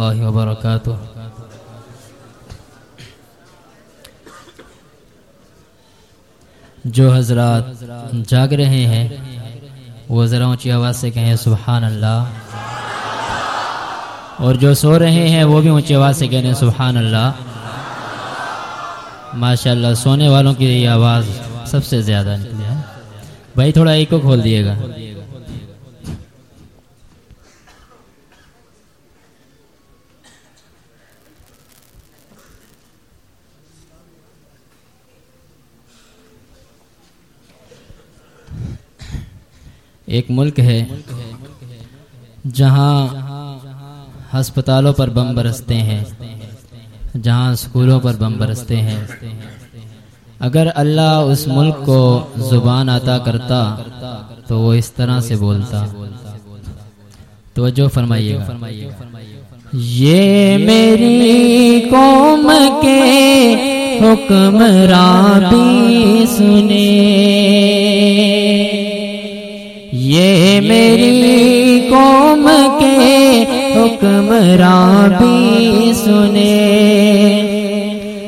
اللہ وبرکاتہ جو حضرات جاگ رہے ہیں، وہ ذرا اونچی آواز سے کہیں سبحان اللہ اور جو سو رہے ہیں، وہ بھی اونچی آواز سے کہنے سبحان اللہ ماشاء اللہ سونے والوں کی یہ آواز سب سے زیادہ نکلی ہے۔ بھائی، تھوڑا ایک کو کھول دیے گا۔ ایک ملک ہے جہاں ہسپتالوں پر بم برستے ہیں، جہاں اسکولوں پر بم برستے ہیں۔ اگر اللہ اس ملک کو زبان عطا کرتا تو وہ اس طرح سے بولتا۔ توجہ فرمائیے گا۔ یہ میری قوم کے حکمراں بھی سنے یہ میری قوم کے حکمراں بھی سنے۔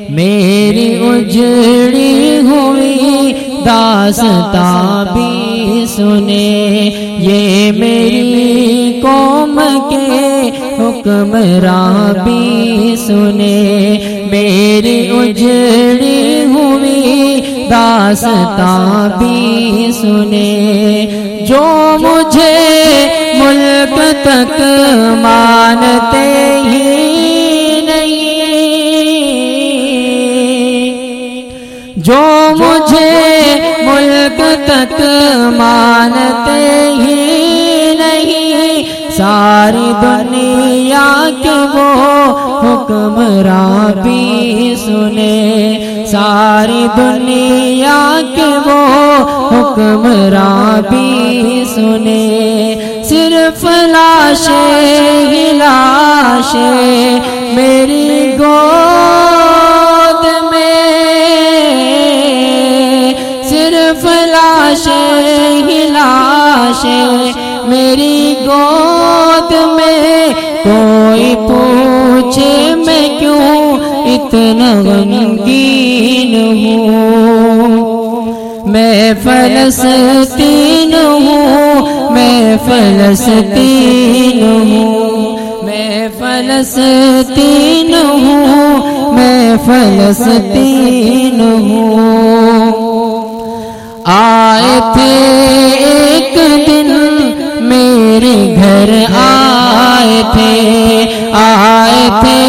میری اجڑی ہوئی داستا بھی سنے۔ یہ میری قوم کے حکمراں بھی سنے۔ میری اجڑی ہوئی داستا بھی سنے۔ جو مجھے ملک تک مانتے ہی نہیں۔ جو مجھے ملک تک مانتے ہی نہیں۔ ساری دنیا کے وہ حکمراں بھی سنے۔ ساری دنیا کے حکمراں بھی سنے۔ صرف لاشیں ہی لاشیں میری گود میں صرف لاشیں ہی لاشیں میری گود میں کوئی پوچھے میں کیوں اتنا غمگین؟ فلسطین ہوں میں فلسطین ہوں میں فلسطین ہوں میں فلسطین ہوں۔ آئے تھے ایک دن میرے گھر آئے تھے آئے تھے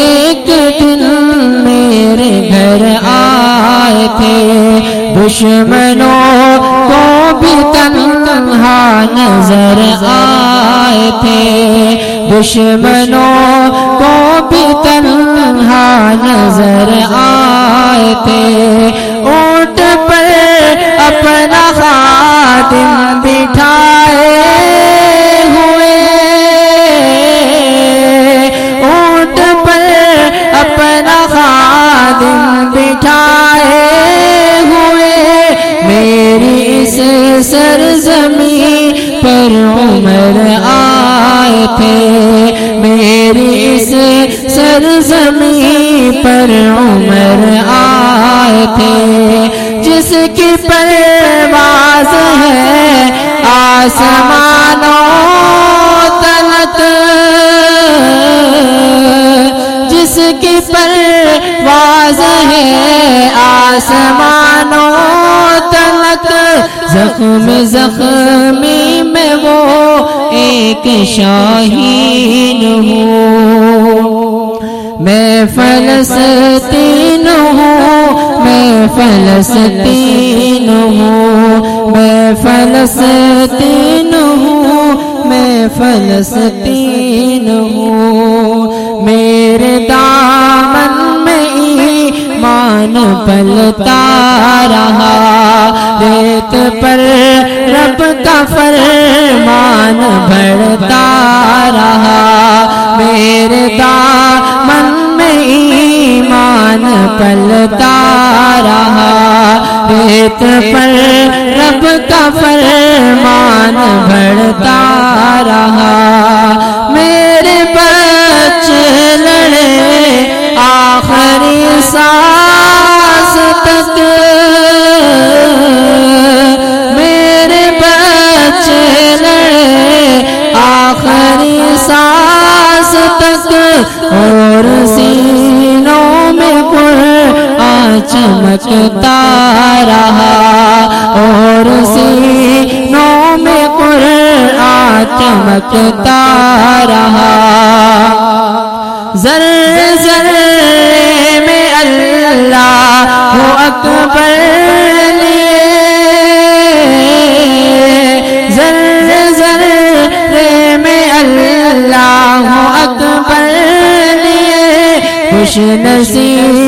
ایک دن میرے گھر آئے تھے۔ دشمنوں کو بھی تنہا نظر آئے تھے۔ دشمنوں کو بھی تنہا نظر آئے تھے۔ اونٹ پر اپنا خاتم میری اس سرزمین پر عمر آئے تھے۔ میری اس سرزمین پر عمر آئے تھے۔ جس کی پرواز ہے آسمانوں تلت۔ جس کی پرواز ہے آسمانوں تلت۔ زخم زخمی میں وہ ایک شاہین ہوں۔ میں فلسطین ہوں، میں فلسطین ہوں۔ میں فلسطین ہوں، میں فلسطین ہوں۔ میرے دامن میں ایمان پلتا رہا۔ آیت پر رب کا فرمان بڑھتا رہا۔ چمکتا رہا اور سینوں میں قرآن چمکتا رہا زر زر میں اللہ اکبر میں اللہ اکبر خوش نصیبی ہے میں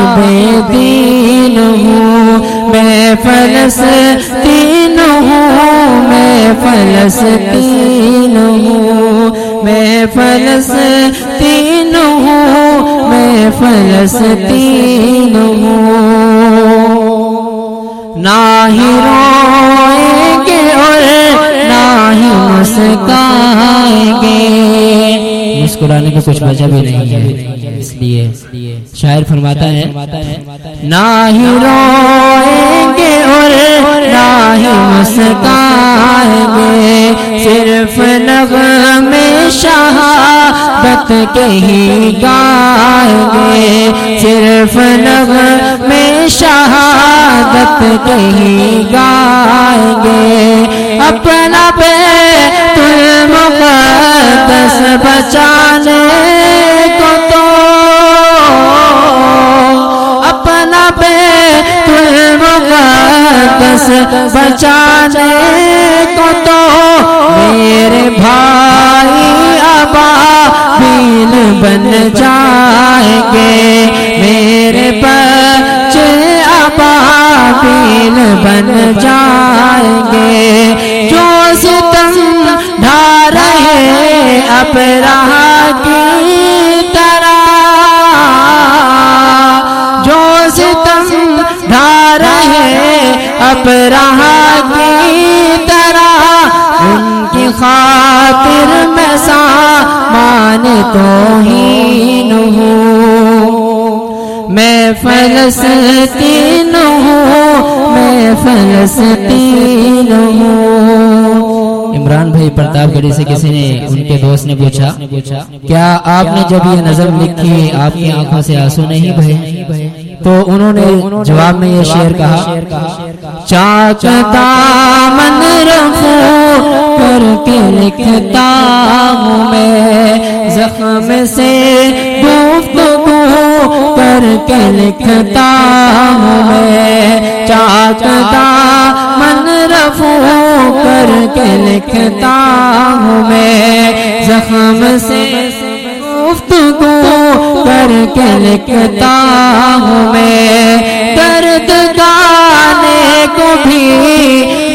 صاحب دین ہوں، میں فلسطین ہوں، میں فلسطین ہوں، میں فلسطین ہوں، میں فلسطین ہوں۔ نہ ہی روئیں گے اور نہ ہی مسکائیں گے۔ مسکرانے کی کچھ وجہ بھی نہیں ہے۔ اس لیے۔ شاعر فرماتا ہے نہ ہی روئیں گے اور نہ ہی مسکائیں گے صرف نغم شہادت کے ہی گائیں گے صرف نغم شہادت کے ہی گائیں گے اپنا پہ تل مقدس بچانے مقدس بچانے کو تو میرے بھائی ابا بیل بن جائیں گے میرے بچے ابا بیل بن جائیں گے جو ستم ڈھا رہے اب توہین تو ہوں میں فلسطین ہوں میں فلسطین ہوں عمران بھائی پرتاپ گڑی سے کسی نے ان کے دوست نے پوچھا، کیا آپ نے جب یہ نظر لکھی، آپ کی آنکھوں سے آنسو نہیں بھائی تو انہوں نے جواب میں یہ شعر کہا چاک دامن رفو کر کے لکھتا ہوں میں زخم سے گفتگو کر کے لکھتا ہوں میں۔ چاک دامن رفو کر کے لکھتا ہوں میں زخم سے گفتگو کر کے لکھتا ہوں میں۔ درد گانے کو بھی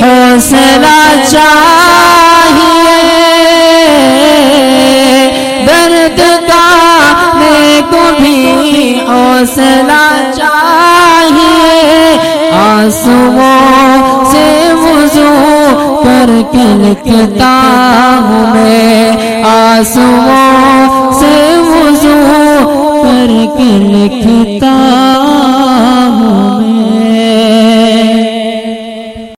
حوصلہ چاہیے۔ درد گانے کو بھی حوصلہ چاہیے۔ آنسوؤں سے وضو کر کے لکھتا ہوں میں۔ آنسوؤں سے وضو کر کے لکھتا